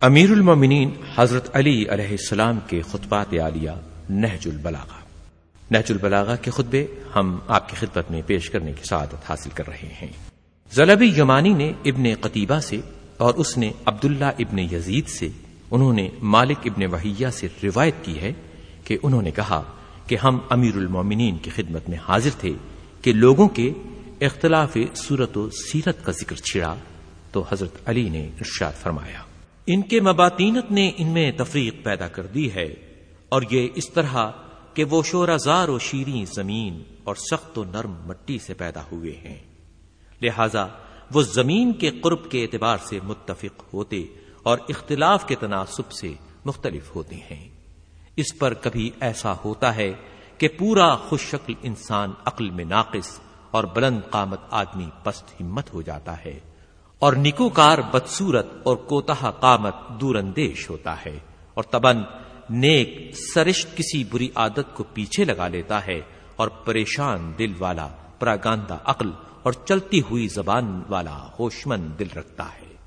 امیر المومنین حضرت علی علیہ السلام کے خطبات عالیہ نہج البلاغہ۔ نہج البلاغہ کے خطبے ہم آپ کی خدمت میں پیش کرنے کی سعادت حاصل کر رہے ہیں۔ زلبی یمانی نے ابن قطیبہ سے اور اس نے عبداللہ ابن یزید سے انہوں نے مالک ابن وحیہ سے روایت کی ہے کہ انہوں نے کہا کہ ہم امیر المومنین کی خدمت میں حاضر تھے کہ لوگوں کے اختلاف صورت و سیرت کا ذکر چھڑا تو حضرت علی نے ارشاد فرمایا۔ ان کے مباطینت نے ان میں تفریق پیدا کر دی ہے اور یہ اس طرح کہ وہ شورازار و شیریں زمین اور سخت و نرم مٹی سے پیدا ہوئے ہیں۔ لہذا وہ زمین کے قرب کے اعتبار سے متفق ہوتے اور اختلاف کے تناسب سے مختلف ہوتے ہیں۔ اس پر کبھی ایسا ہوتا ہے کہ پورا خوش شکل انسان عقل میں ناقص اور بلند قامت آدمی پست ہمت ہو جاتا ہے۔ اور نکوکار بدسورت اور کوتاہ قامت دور اندیش ہوتا ہے اور تبن نیک سرشت کسی بری عادت کو پیچھے لگا لیتا ہے اور پریشان دل والا پراگاندہ عقل اور چلتی ہوئی زبان والا ہوشمند دل رکھتا ہے۔